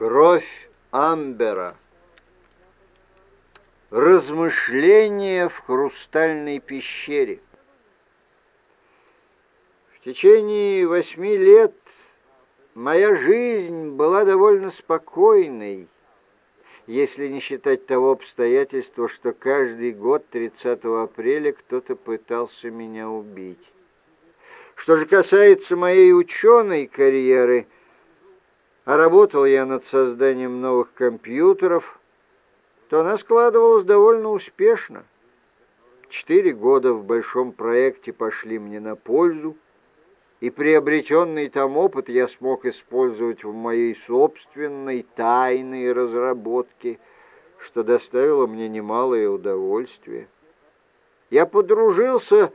Кровь Амбера. Размышления в хрустальной пещере. В течение восьми лет моя жизнь была довольно спокойной, если не считать того обстоятельства, что каждый год 30 апреля кто-то пытался меня убить. Что же касается моей ученой карьеры – а работал я над созданием новых компьютеров, то она складывалась довольно успешно. Четыре года в большом проекте пошли мне на пользу, и приобретенный там опыт я смог использовать в моей собственной тайной разработке, что доставило мне немалое удовольствие. Я подружился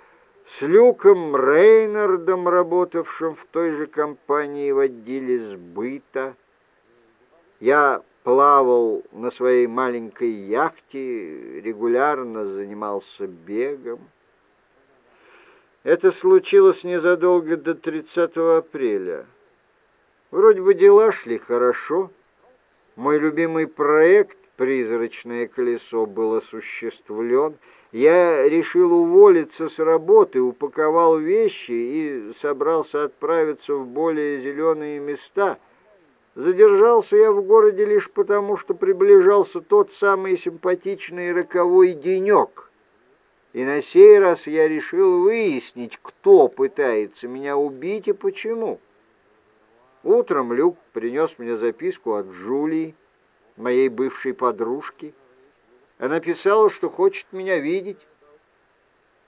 с Люком Рейнардом, работавшим в той же компании в отделе сбыта. Я плавал на своей маленькой яхте, регулярно занимался бегом. Это случилось незадолго до 30 апреля. Вроде бы дела шли хорошо. Мой любимый проект «Призрачное колесо» был осуществлен — я решил уволиться с работы, упаковал вещи и собрался отправиться в более зеленые места. Задержался я в городе лишь потому, что приближался тот самый симпатичный роковой денек. И на сей раз я решил выяснить, кто пытается меня убить и почему. Утром Люк принес мне записку от Джулии, моей бывшей подружки, она писала, что хочет меня видеть.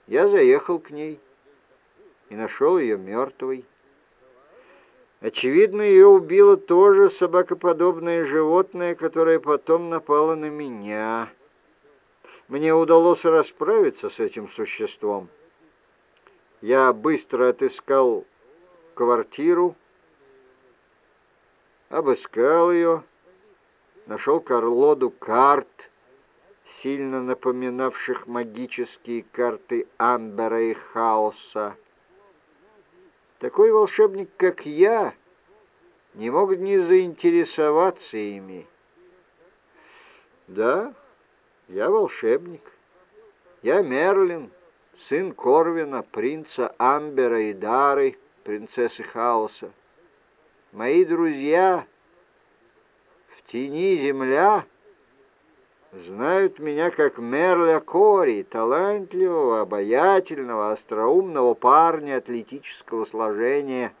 Я заехал к ней и нашел ее мертвой. Очевидно, ее убило тоже собакоподобное животное, которое потом напало на меня. Мне удалось расправиться с этим существом. Я быстро отыскал квартиру, обыскал ее, нашел карлоду карт — сильно напоминавших магические карты Амбера и Хаоса. Такой волшебник, как я, не мог не заинтересоваться ими. Да, я волшебник. Я Мерлин, сын Корвина, принца Амбера и Дары, принцессы Хаоса. Мои друзья в тени земля — знают меня как Мерля Кори, талантливого, обаятельного, остроумного парня атлетического сложения.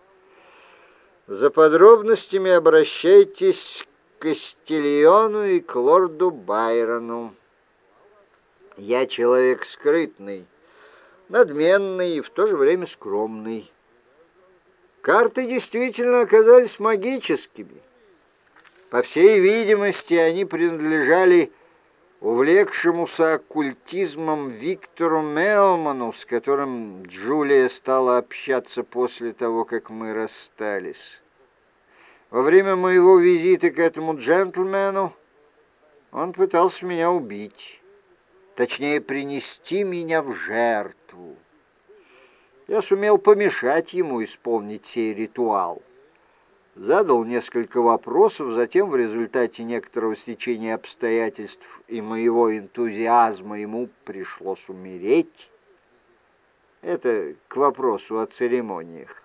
За подробностями обращайтесь к Кастильону и к лорду Байрону. Я человек скрытный, надменный и в то же время скромный. Карты действительно оказались магическими. По всей видимости, они принадлежали увлекшемуся оккультизмом Виктору Мелману, с которым Джулия стала общаться после того, как мы расстались. Во время моего визита к этому джентльмену он пытался меня убить, точнее, принести меня в жертву. Я сумел помешать ему исполнить сей ритуал задал несколько вопросов, затем в результате некоторого стечения обстоятельств и моего энтузиазма ему пришлось умереть. Это к вопросу о церемониях.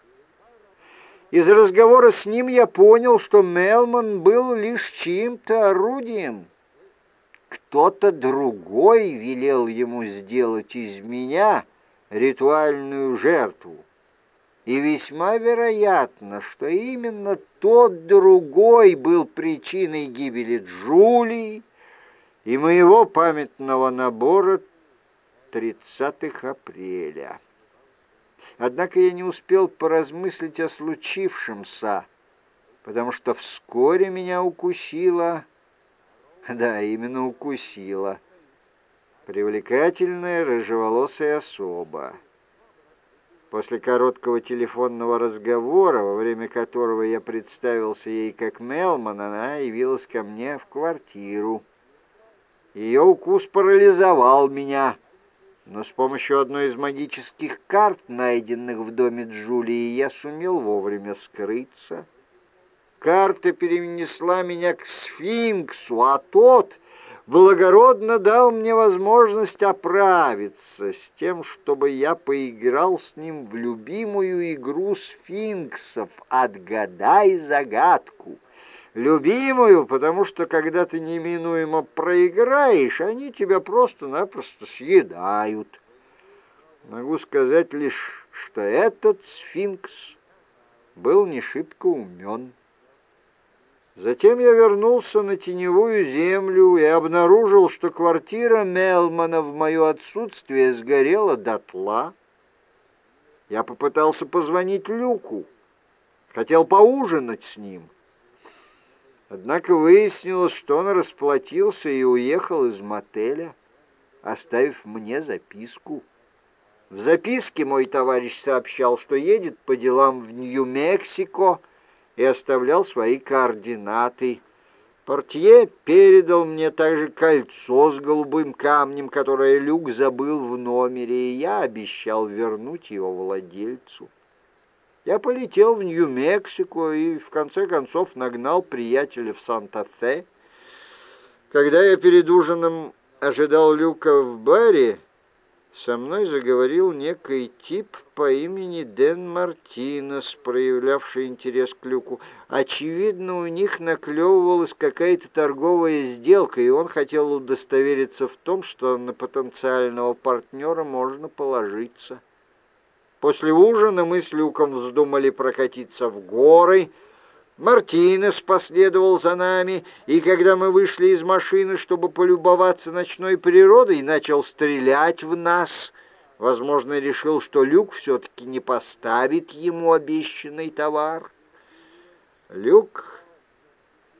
Из разговора с ним я понял, что Мелман был лишь чьим-то орудием. Кто-то другой велел ему сделать из меня ритуальную жертву. И весьма вероятно, что именно тот другой был причиной гибели Джулии и моего памятного набора 30 апреля. Однако я не успел поразмыслить о случившемся, потому что вскоре меня укусила, да, именно укусила, привлекательная рыжеволосая особа. После короткого телефонного разговора, во время которого я представился ей как Мелман, она явилась ко мне в квартиру. Ее укус парализовал меня, но с помощью одной из магических карт, найденных в доме Джулии, я сумел вовремя скрыться. карта перенесла меня к сфинксу, а тот благородно дал мне возможность оправиться с тем, чтобы я поиграл с ним в любимую игру сфинксов «Отгадай загадку». Любимую, потому что когда ты неминуемо проиграешь, они тебя просто-напросто съедают. Могу сказать лишь, что этот сфинкс был не шибко умен. Затем я вернулся на теневую землю и обнаружил, что квартира Мелмана в мое отсутствие сгорела дотла. Я попытался позвонить Люку, хотел поужинать с ним. Однако выяснилось, что он расплатился и уехал из мотеля, оставив мне записку. В записке мой товарищ сообщал, что едет по делам в Нью-Мексико и оставлял свои координаты. Портье передал мне также кольцо с голубым камнем, которое Люк забыл в номере, и я обещал вернуть его владельцу. Я полетел в Нью-Мексико и, в конце концов, нагнал приятеля в Санта-Фе. Когда я перед ужином ожидал Люка в баре, со мной заговорил некий тип по имени Дэн Мартинес, проявлявший интерес к Люку. Очевидно, у них наклевывалась какая-то торговая сделка, и он хотел удостовериться в том, что на потенциального партнера можно положиться. После ужина мы с Люком вздумали прокатиться в горы — Мартинес последовал за нами, и когда мы вышли из машины, чтобы полюбоваться ночной природой, начал стрелять в нас. Возможно, решил, что Люк все-таки не поставит ему обещанный товар. Люк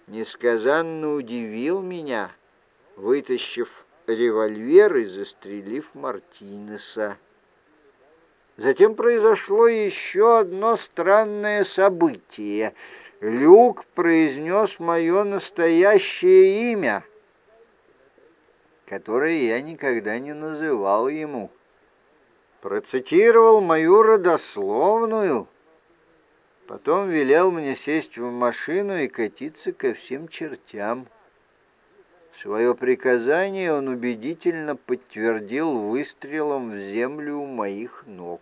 несказанно удивил меня, вытащив револьвер и застрелив Мартинеса. Затем произошло еще одно странное событие — Люк произнес мое настоящее имя, которое я никогда не называл ему. Процитировал мою родословную, потом велел мне сесть в машину и катиться ко всем чертям. Свое приказание он убедительно подтвердил выстрелом в землю у моих ног.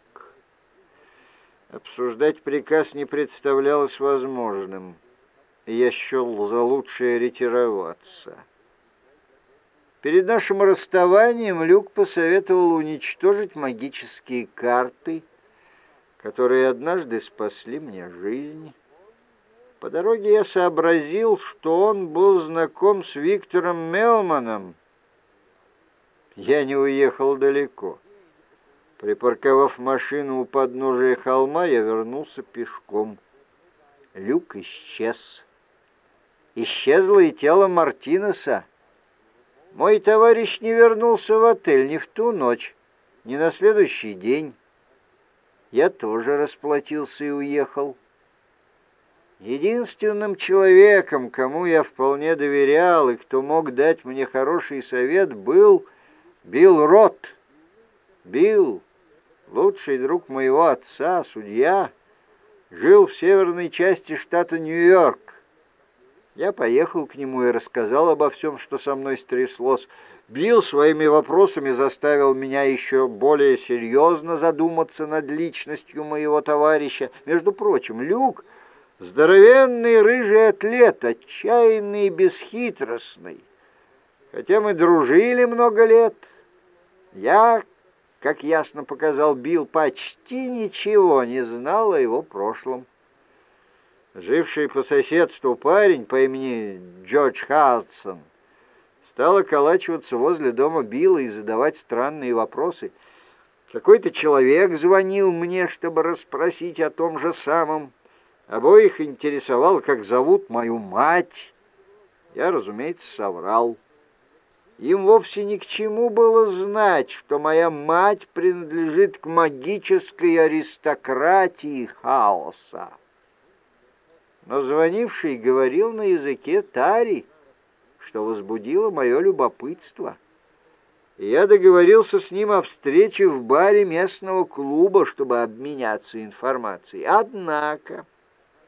Обсуждать приказ не представлялось возможным, я счел за лучшее ретироваться. Перед нашим расставанием Люк посоветовал уничтожить магические карты, которые однажды спасли мне жизнь. По дороге я сообразил, что он был знаком с Виктором Мелманом. Я не уехал далеко. Припарковав машину у подножия холма, я вернулся пешком. Люк исчез. Исчезло и тело Мартинеса. Мой товарищ не вернулся в отель ни в ту ночь, ни на следующий день. Я тоже расплатился и уехал. Единственным человеком, кому я вполне доверял и кто мог дать мне хороший совет, был Билл Рот. Билл лучший друг моего отца, судья, жил в северной части штата Нью-Йорк. Я поехал к нему и рассказал обо всем, что со мной стряслось. Билл своими вопросами заставил меня еще более серьезно задуматься над личностью моего товарища. Между прочим, Люк — здоровенный рыжий атлет, отчаянный и бесхитростный. Хотя мы дружили много лет, я как ясно показал Билл, почти ничего не знал о его прошлом. Живший по соседству парень по имени Джордж Хадсон стал околачиваться возле дома Билла и задавать странные вопросы. Какой-то человек звонил мне, чтобы расспросить о том же самом. Обоих интересовал, как зовут мою мать. Я, разумеется, соврал. Им вовсе ни к чему было знать, что моя мать принадлежит к магической аристократии хаоса. Но звонивший говорил на языке тари, что возбудило мое любопытство. Я договорился с ним о встрече в баре местного клуба, чтобы обменяться информацией. Однако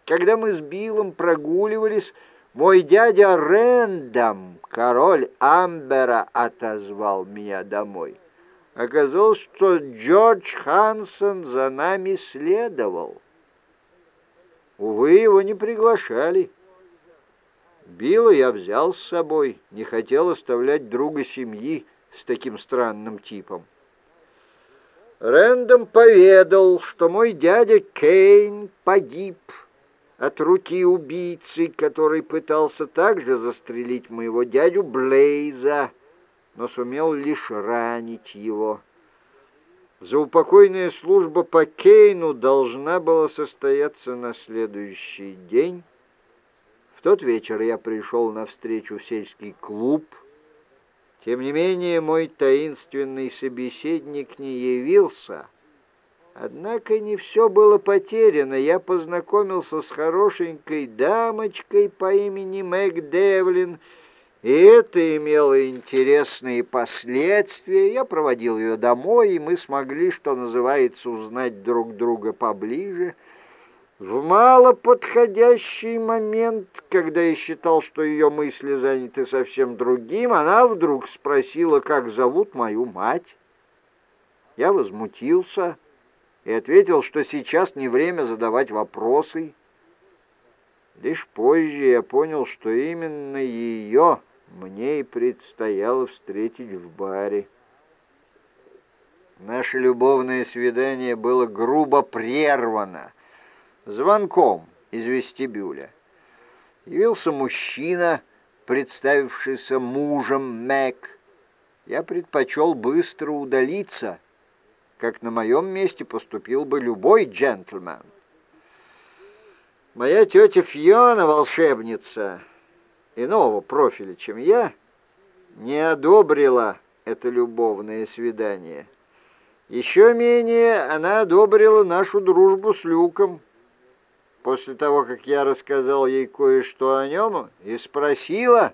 Когда мы с Биллом прогуливались, мой дядя Рэндом, король Амбера, отозвал меня домой. Оказалось, что Джордж Хансон за нами следовал. Увы, его не приглашали. Билла я взял с собой, не хотел оставлять друга семьи с таким странным типом. Рэндом поведал, что мой дядя Кейн погиб от руки убийцы, который пытался также застрелить моего дядю Блейза, но сумел лишь ранить его. Заупокойная служба по Кейну должна была состояться на следующий день. В тот вечер я пришел на встречу в сельский клуб. Тем не менее, мой таинственный собеседник не явился. Однако не все было потеряно. Я познакомился с хорошенькой дамочкой по имени Мэг Девлин, и это имело интересные последствия. Я проводил ее домой, и мы смогли, что называется, узнать друг друга поближе. В малоподходящий момент, когда я считал, что ее мысли заняты совсем другим, она вдруг спросила, как зовут мою мать. Я возмутился и ответил, что сейчас не время задавать вопросы. Лишь позже я понял, что именно ее мне и предстояло встретить в баре. Наше любовное свидание было грубо прервано звонком из вестибюля. Явился мужчина, представившийся мужем Мэг. Я предпочел быстро удалиться, как на моем месте поступил бы любой джентльмен. Моя тетя Фьона, волшебница, иного профиля, чем я, не одобрила это любовное свидание. Еще менее она одобрила нашу дружбу с Люком. После того, как я рассказал ей кое-что о нем и спросила,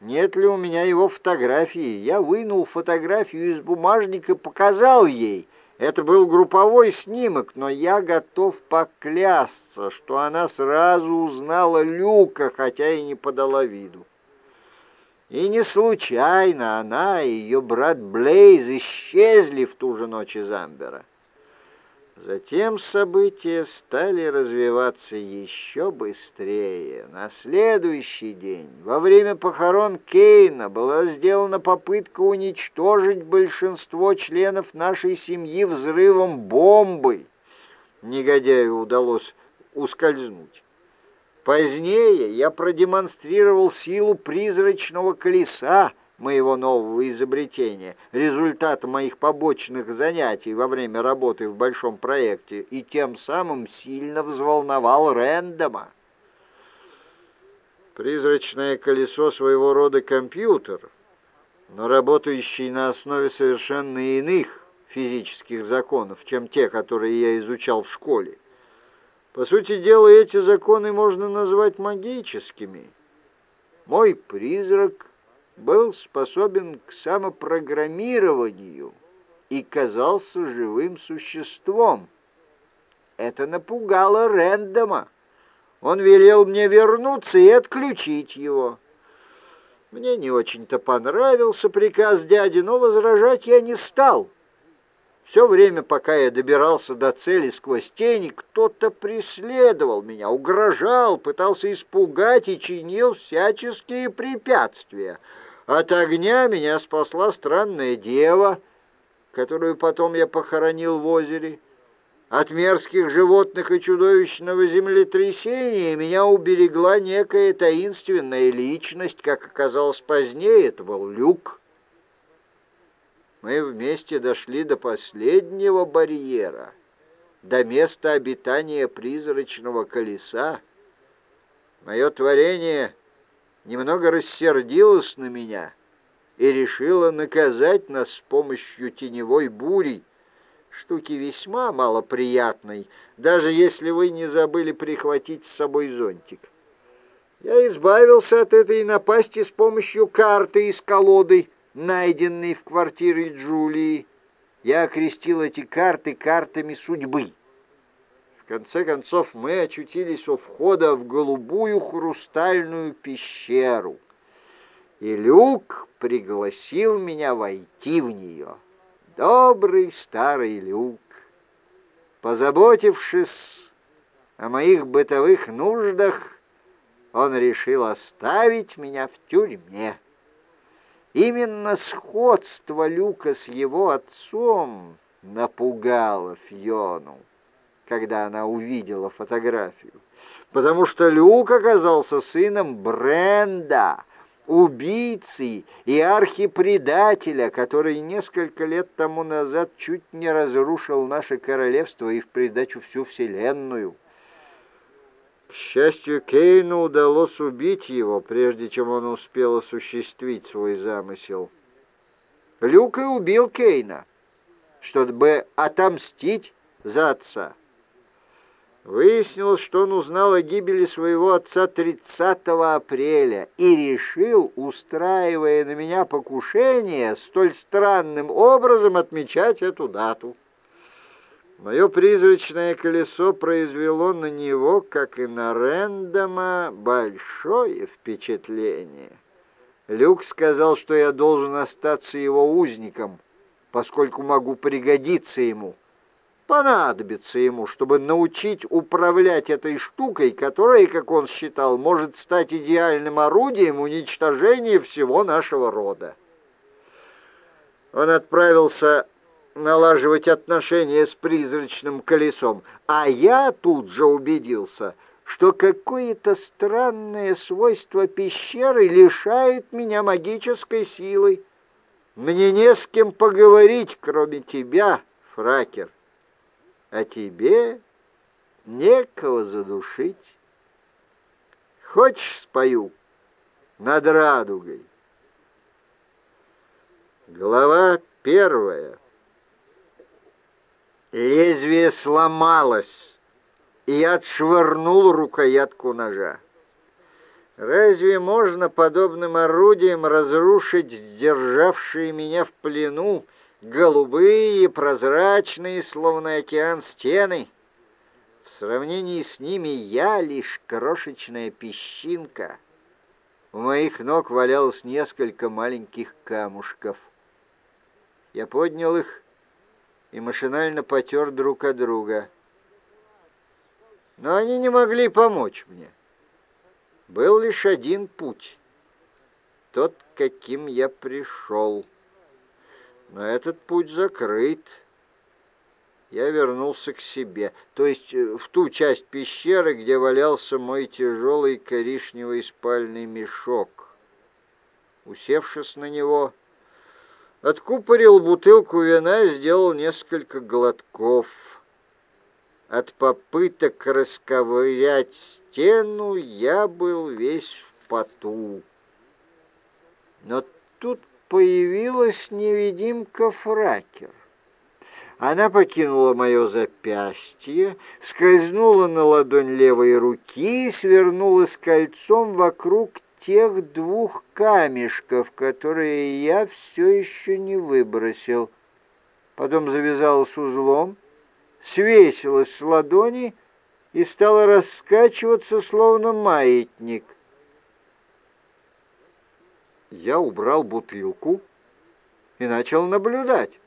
нет ли у меня его фотографии, я вынул фотографию из бумажника и показал ей — это был групповой снимок, но я готов поклясться, что она сразу узнала Люка, хотя и не подала виду. И не случайно она и ее брат Блейз исчезли в ту же ночь из Амбера. Затем события стали развиваться еще быстрее. На следующий день, во время похорон Кейна, была сделана попытка уничтожить большинство членов нашей семьи взрывом бомбы. Негодяю удалось ускользнуть. Позднее я продемонстрировал силу призрачного колеса, моего нового изобретения, результата моих побочных занятий во время работы в большом проекте, и тем самым сильно взволновал Рэндома. Призрачное колесо своего рода компьютер, но работающий на основе совершенно иных физических законов, чем те, которые я изучал в школе. По сути дела, эти законы можно назвать магическими. Мой призрак был способен к самопрограммированию и казался живым существом. Это напугало Рэндома. Он велел мне вернуться и отключить его. Мне не очень-то понравился приказ дяди, но возражать я не стал. Все время, пока я добирался до цели сквозь тени, кто-то преследовал меня, угрожал, пытался испугать и чинил всяческие препятствия — от огня меня спасла странная дева, которую потом я похоронил в озере. От мерзких животных и чудовищного землетрясения меня уберегла некая таинственная личность, как оказалось позднее, это был Люк. Мы вместе дошли до последнего барьера, до места обитания призрачного колеса. Мое творение немного рассердилась на меня и решила наказать нас с помощью теневой бури, штуки весьма малоприятной, даже если вы не забыли прихватить с собой зонтик. Я избавился от этой напасти с помощью карты из колоды, найденной в квартире Джулии. Я окрестил эти карты картами судьбы конце концов мы очутились у входа в голубую хрустальную пещеру, и Люк пригласил меня войти в нее. Добрый старый Люк, позаботившись о моих бытовых нуждах, он решил оставить меня в тюрьме. Именно сходство Люка с его отцом напугало Фиону, когда она увидела фотографию, потому что Люк оказался сыном Бренда, убийцы и архипредателя, который несколько лет тому назад чуть не разрушил наше королевство и в придачу всю вселенную. К счастью, Кейну удалось убить его, прежде чем он успел осуществить свой замысел. Люк и убил Кейна, чтобы отомстить за отца. Выяснилось, что он узнал о гибели своего отца 30 апреля и решил, устраивая на меня покушение, столь странным образом отмечать эту дату. Мое призрачное колесо произвело на него, как и на Рэндома, большое впечатление. Люк сказал, что я должен остаться его узником, поскольку могу пригодиться ему, понадобиться ему, чтобы научить управлять этой штукой, которая, как он считал, может стать идеальным орудием уничтожения всего нашего рода. Он отправился налаживать отношения с призрачным колесом, а я тут же убедился, что какое-то странное свойство пещеры лишает меня магической силы. Мне не с кем поговорить, кроме тебя, Фракер, а тебе некого задушить. Хочешь, спою над радугой? Глава первая. Лезвие сломалось, и я отшвырнул рукоятку ножа. Разве можно подобным орудием разрушить сдержавшие меня в плену голубые, прозрачные, словно океан, стены? В сравнении с ними я лишь крошечная песчинка. У моих ног валялось несколько маленьких камушков. Я поднял их и машинально потер друг от друга. Но они не могли помочь мне. Был лишь один путь, тот, каким я пришел. Но этот путь закрыт. Я вернулся к себе, то есть э, в ту часть пещеры, где валялся мой тяжелый коричневый спальный мешок. Усевшись на него, Откупорил бутылку вина и сделал несколько глотков. От попыток расковырять стену я был весь в поту. Но тут появилась невидимка Фракер. Она покинула мое запястье, скользнула на ладонь левой руки и свернулась кольцом вокруг тех двух камешков, которые я все еще не выбросил. Потом завязалась узлом, свесилась с ладони и стала раскачиваться, словно маятник. Я убрал бутылку и начал наблюдать.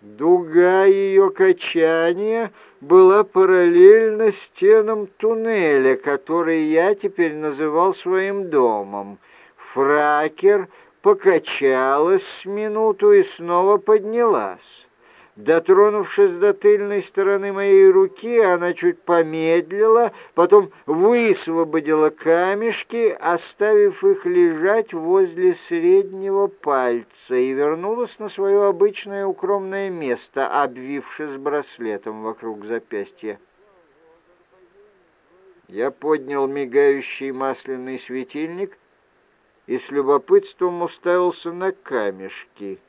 Дуга ее качания была параллельна стенам туннеля, который я теперь называл своим домом. Фракер покачалась с минуту и снова поднялась. Дотронувшись до тыльной стороны моей руки, она чуть помедлила, потом высвободила камешки, оставив их лежать возле среднего пальца, и вернулась на свое обычное укромное место, обвившись браслетом вокруг запястья. Я поднял мигающий масляный светильник и с любопытством уставился на камешки —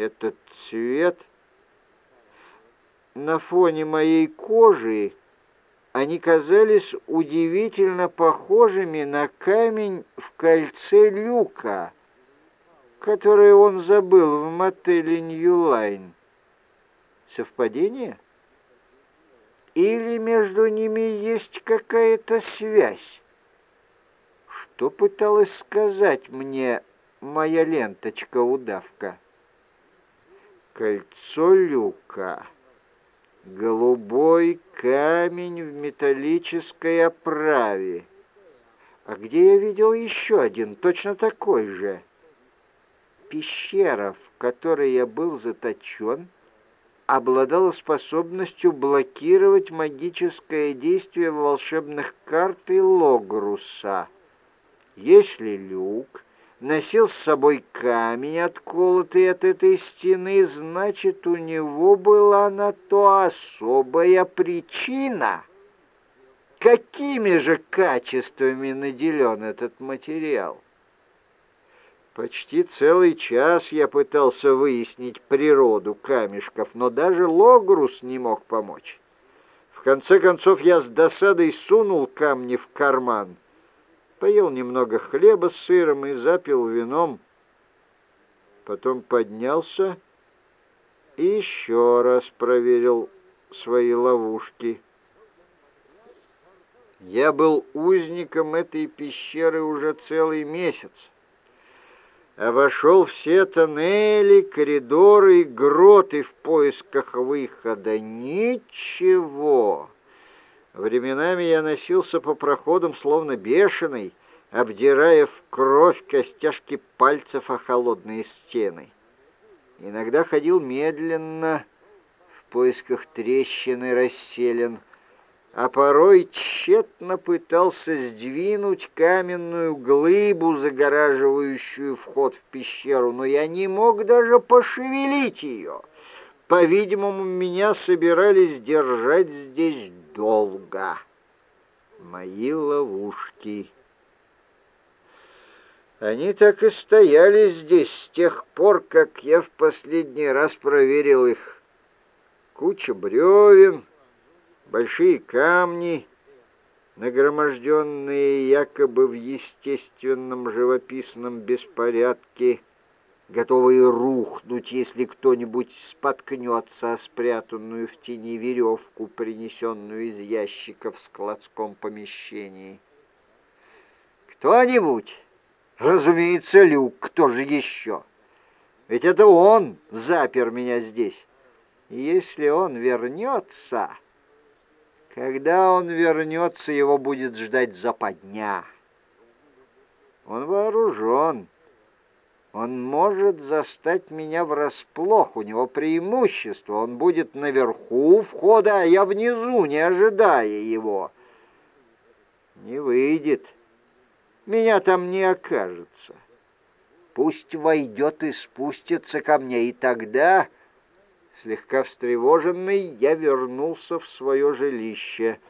этот цвет на фоне моей кожи они казались удивительно похожими на камень в кольце Люка, который он забыл в мотеле Нью-Лайн. Совпадение? Или между ними есть какая-то связь? Что пыталась сказать мне моя ленточка-удавка? Кольцо люка. Голубой камень в металлической оправе. А где я видел еще один, точно такой же? Пещера, в которой я был заточен, обладала способностью блокировать магическое действие волшебных карт и логруса. Если люк носил с собой камень, отколотый от этой стены, значит, у него была на то особая причина. Какими же качествами наделен этот материал? Почти целый час я пытался выяснить природу камешков, но даже Логрус не мог помочь. В конце концов я с досадой сунул камни в карман — поел немного хлеба с сыром и запил вином. Потом поднялся и еще раз проверил свои ловушки. Я был узником этой пещеры уже целый месяц. Обошел все тоннели, коридоры и гроты в поисках выхода. Ничего. Временами я носился по проходам, словно бешеный, обдирая в кровь костяшки пальцев о холодные стены. Иногда ходил медленно, в поисках трещины расселен, а порой тщетно пытался сдвинуть каменную глыбу, загораживающую вход в пещеру, но я не мог даже пошевелить ее. По-видимому, меня собирались держать здесь долго. Мои ловушки. Они так и стояли здесь с тех пор, как я в последний раз проверил их. Куча бревен, большие камни, нагроможденные якобы в естественном живописном беспорядке, готовые рухнуть, если кто-нибудь споткнется о спрятанную в тени веревку, принесенную из ящика в складском помещении. «Кто-нибудь?» «Разумеется, Люк, кто же еще? Ведь это он запер меня здесь. Если он вернется...» Когда он вернется, его будет ждать западня. Он вооружен, он может застать меня врасплох, у него преимущество. Он будет наверху входа, а я внизу, не ожидая его. Не выйдет. Меня там не окажется. Пусть войдет и спустится ко мне, и тогда, слегка встревоженный, я вернулся в свое жилище —